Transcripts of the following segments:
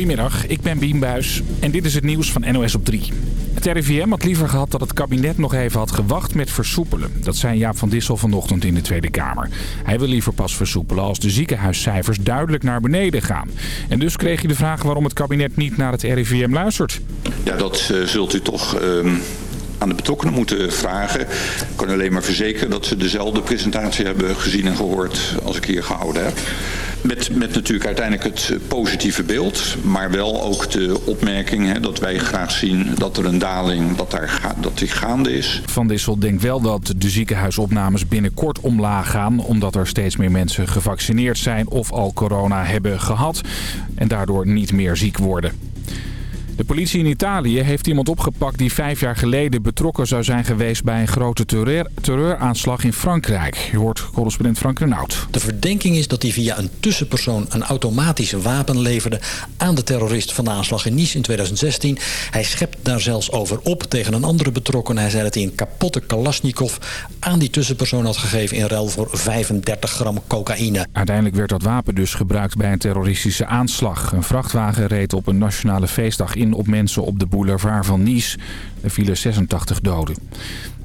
Goedemiddag, ik ben Bien en dit is het nieuws van NOS op 3. Het RIVM had liever gehad dat het kabinet nog even had gewacht met versoepelen. Dat zei Jaap van Dissel vanochtend in de Tweede Kamer. Hij wil liever pas versoepelen als de ziekenhuiscijfers duidelijk naar beneden gaan. En dus kreeg je de vraag waarom het kabinet niet naar het RIVM luistert. Ja, dat uh, zult u toch... Uh aan de betrokkenen moeten vragen. Ik kan alleen maar verzekeren dat ze dezelfde presentatie hebben gezien en gehoord als ik hier gehouden heb. Met, met natuurlijk uiteindelijk het positieve beeld, maar wel ook de opmerking hè, dat wij graag zien dat er een daling dat daar dat die gaande is. Van Dissel denkt wel dat de ziekenhuisopnames binnenkort omlaag gaan, omdat er steeds meer mensen gevaccineerd zijn of al corona hebben gehad en daardoor niet meer ziek worden. De politie in Italië heeft iemand opgepakt die vijf jaar geleden betrokken zou zijn geweest bij een grote terreur, terreuraanslag in Frankrijk. Je hoort correspondent Frank Renaud. De verdenking is dat hij via een tussenpersoon een automatische wapen leverde aan de terrorist van de aanslag in Nice in 2016. Hij schept daar zelfs over op tegen een andere betrokkenen. Hij zei dat hij een kapotte Kalashnikov aan die tussenpersoon had gegeven in ruil voor 35 gram cocaïne. Uiteindelijk werd dat wapen dus gebruikt bij een terroristische aanslag. Een vrachtwagen reed op een nationale feestdag in op mensen op de boulevard van Nice. Er vielen 86 doden.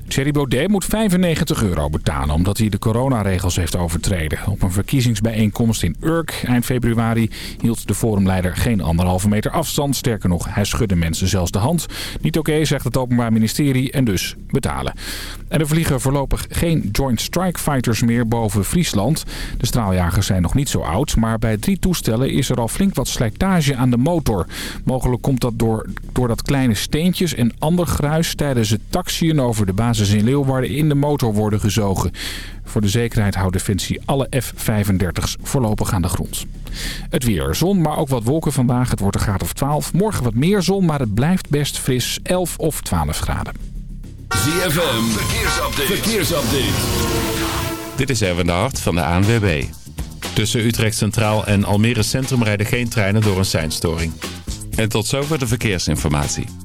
Thierry Baudet moet 95 euro betalen omdat hij de coronaregels heeft overtreden. Op een verkiezingsbijeenkomst in Urk eind februari hield de forumleider geen anderhalve meter afstand. Sterker nog, hij schudde mensen zelfs de hand. Niet oké, zegt het Openbaar Ministerie en dus betalen. En er vliegen voorlopig geen Joint Strike Fighters meer boven Friesland. De straaljagers zijn nog niet zo oud, maar bij drie toestellen is er al flink wat slijtage aan de motor. Mogelijk komt dat door, doordat kleine steentjes en ander gruis tijdens het taxiën over de basis in Leeuwarden in de motor worden gezogen. Voor de zekerheid houdt Defensie alle F-35's voorlopig aan de grond. Het weer. Zon, maar ook wat wolken vandaag. Het wordt een graad of 12. Morgen wat meer zon, maar het blijft best fris. 11 of 12 graden. ZFM, verkeersupdate. verkeersupdate. Dit is Erwin de Hart van de ANWB. Tussen Utrecht Centraal en Almere Centrum rijden geen treinen door een seinstoring. En tot zover de verkeersinformatie.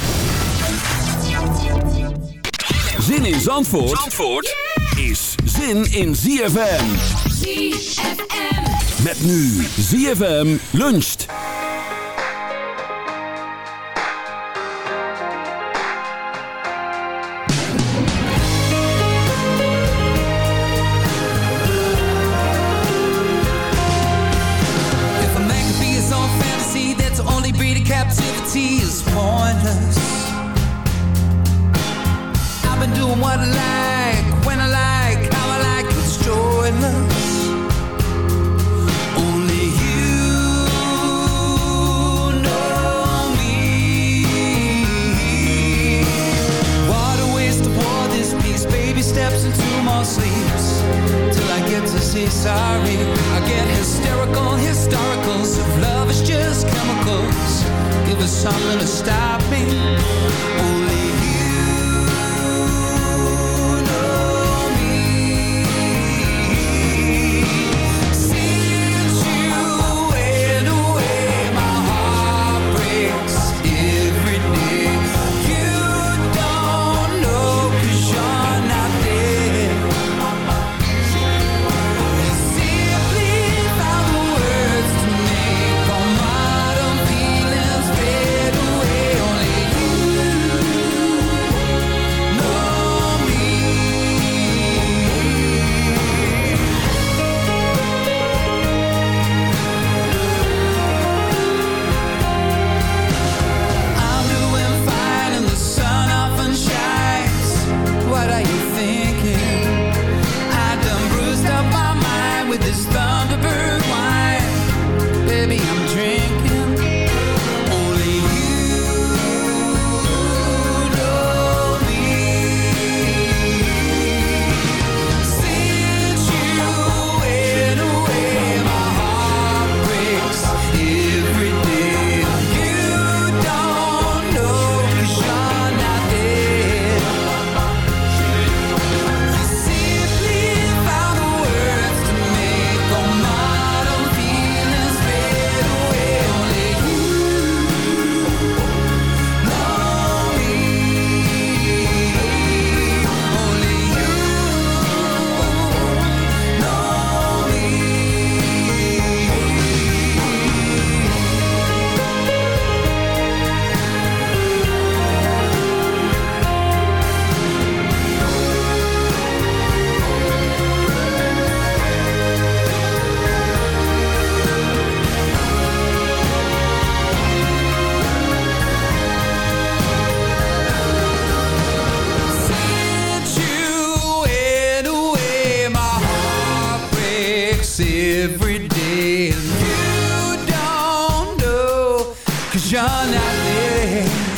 Zin in Zandvoort, Zandvoort is zin in ZFM. ZFM. Met nu ZFM luncht. If a man could be his own fantasy, then to only breed in captivity is pointless. what I like, when I like, how I like, it's joyless. Only you know me. What a waste of all this piece, baby steps into more sleeps Till I get to say sorry, I get hysterical, historical. So love is just chemicals. Give us something to stop me. Only John Atlee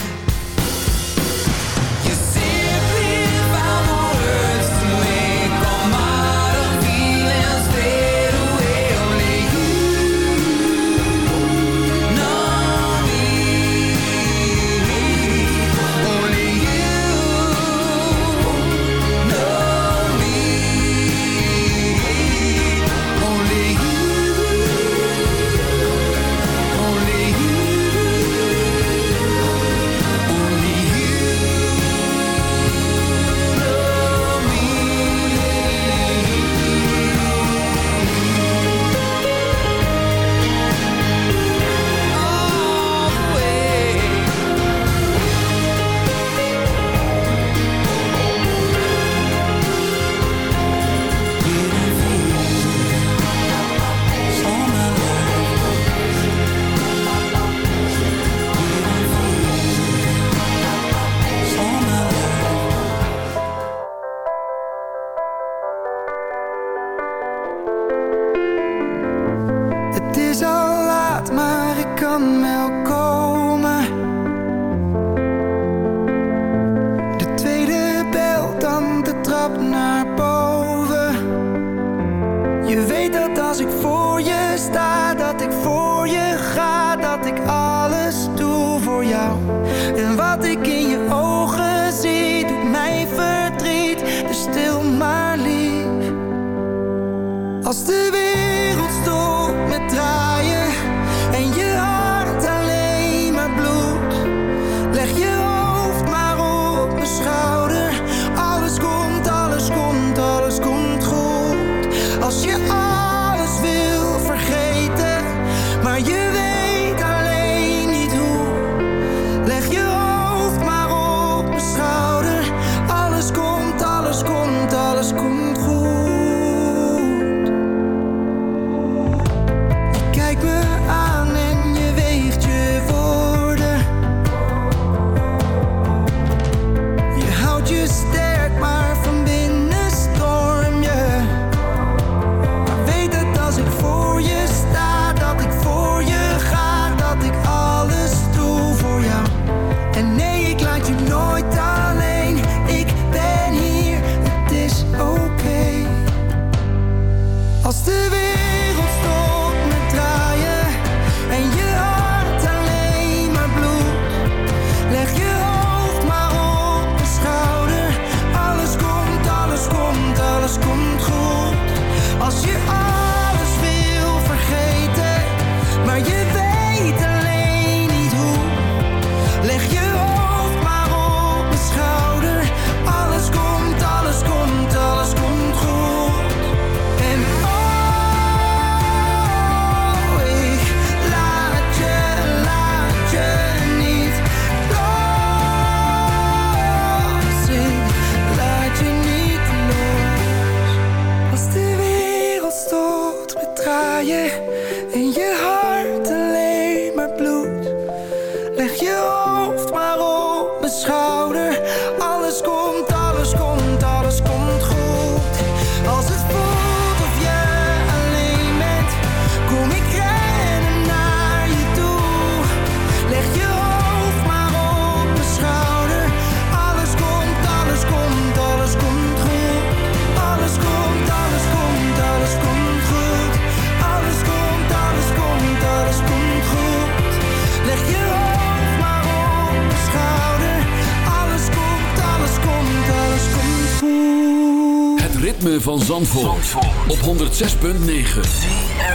Zandvoort, op 106.9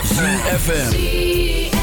CFFM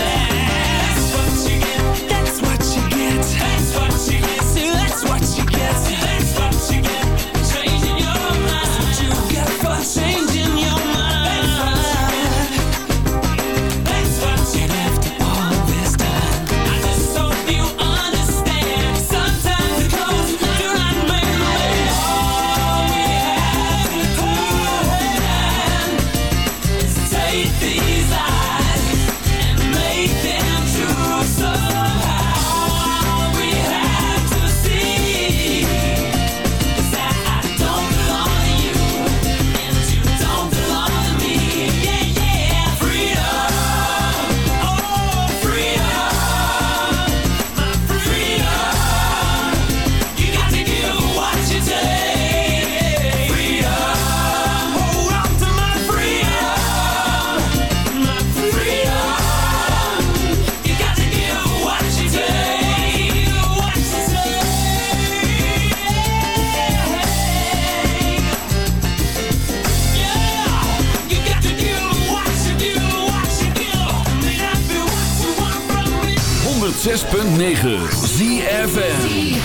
mulher. 106.9 ZFN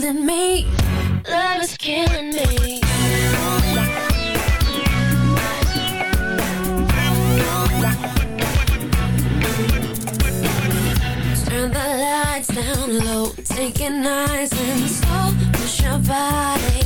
killing me. Love is killing me. Turn the lights down low, take it nice and slow. Push your body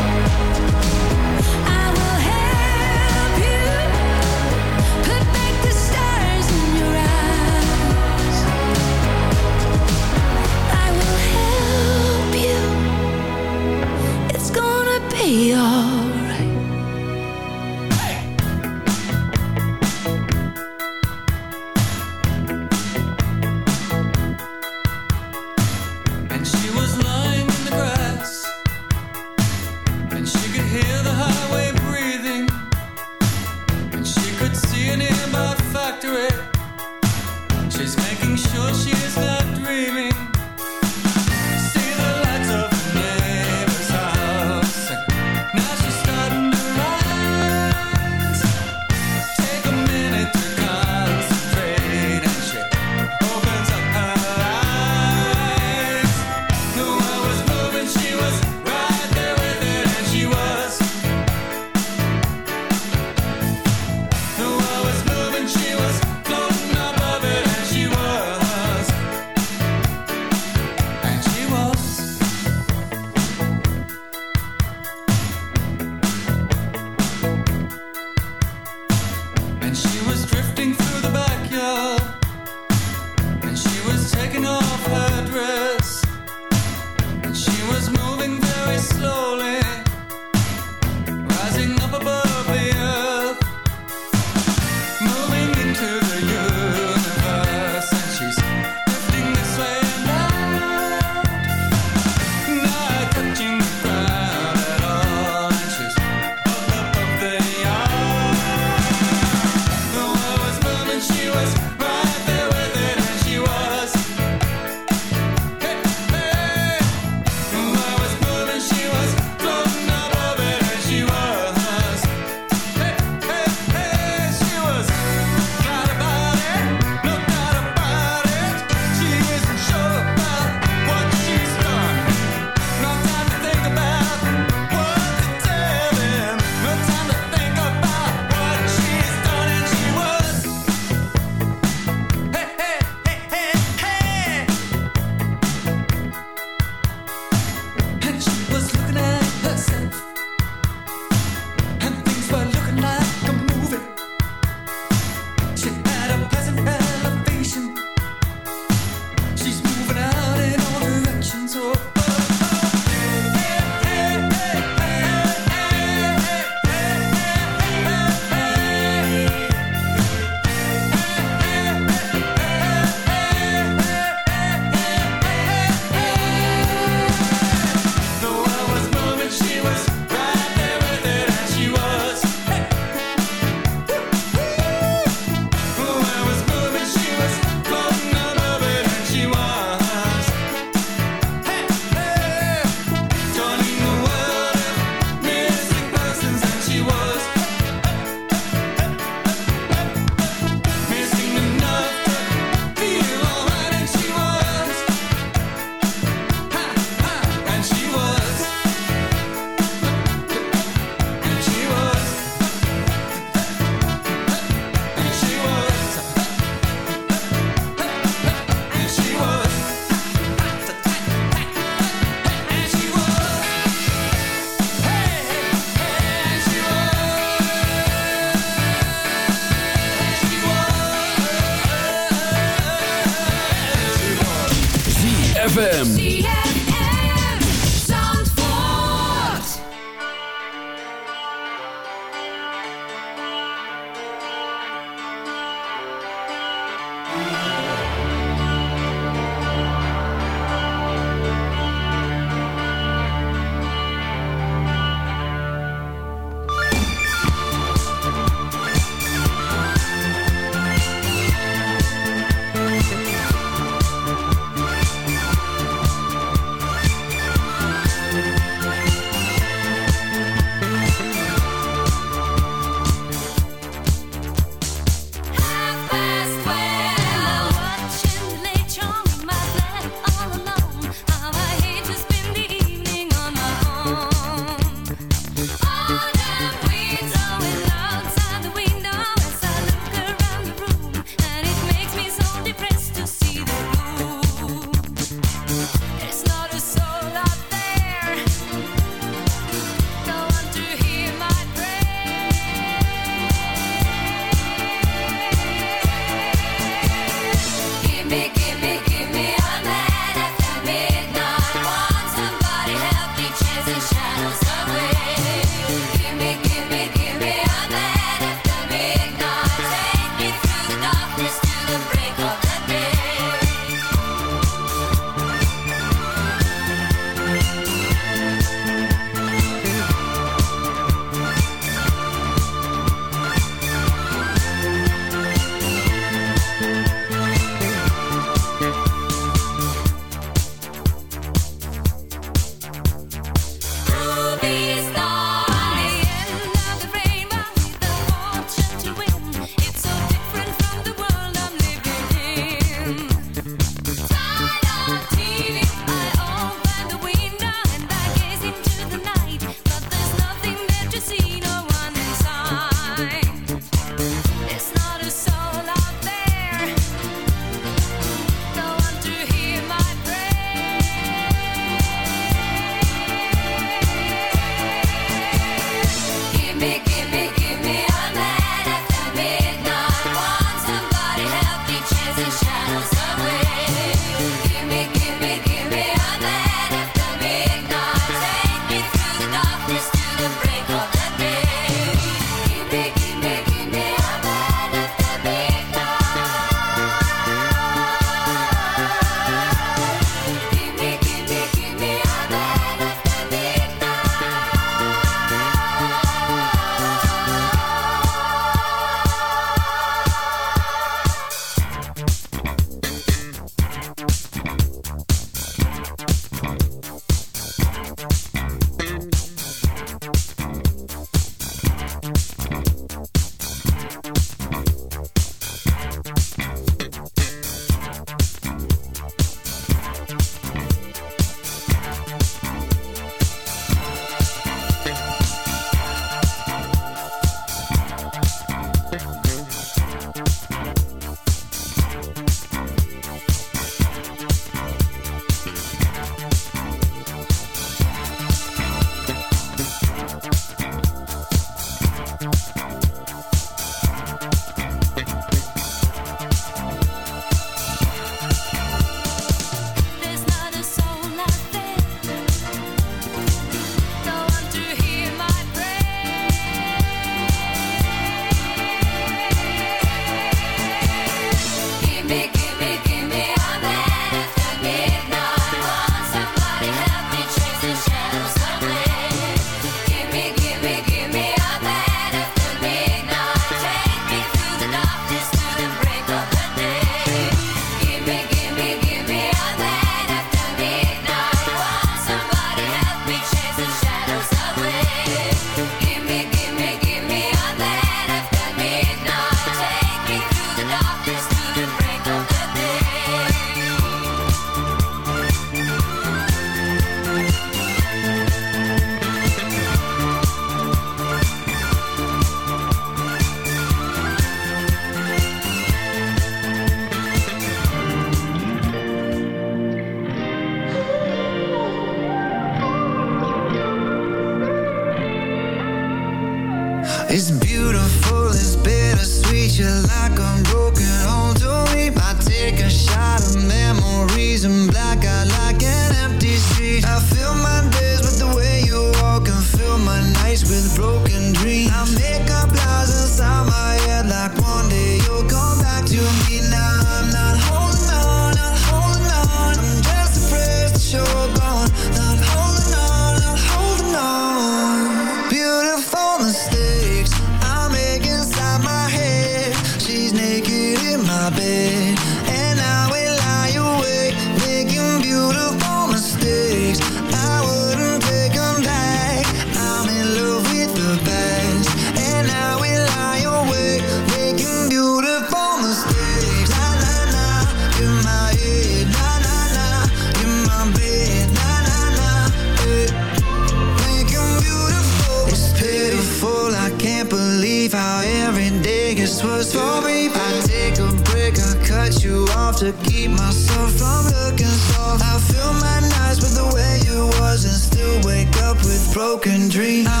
believe how every day gets worse for me. I take a break, I cut you off to keep myself from looking soft. I fill my nights with the way you was and still wake up with broken dreams.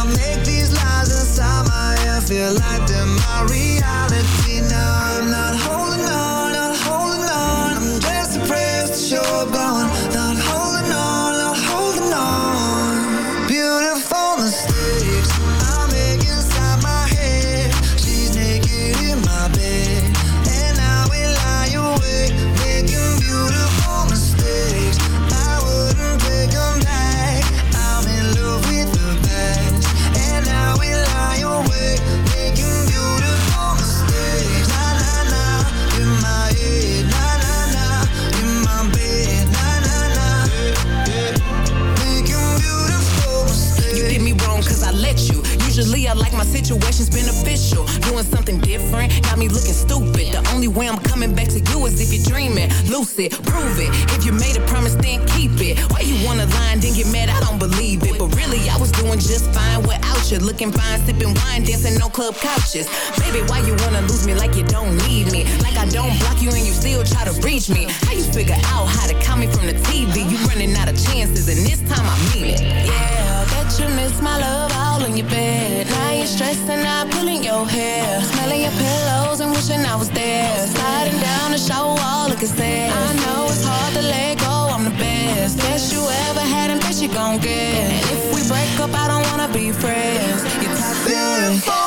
Situations beneficial. Doing something different got me looking stupid. The only way I'm coming back to you is if you're dreaming. Lucid, prove it. If you made a without. Looking fine, sipping wine, dancing on club couches. Baby, why you wanna lose me like you don't need me? Like I don't block you and you still try to reach me. How you figure out how to call me from the TV? You running out of chances, and this time I mean it. Yeah, bet you miss my love all in your bed. Now you're stressing out, pulling your hair. Smelling your pillows and wishing I was there. Sliding down the shower wall, looking sad. I know it's hard to let go, I'm the best. Best you ever had and best you gon' get. And if we break up, I don't wanna be friends. You're toxic. Beautiful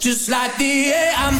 Just like the air I'm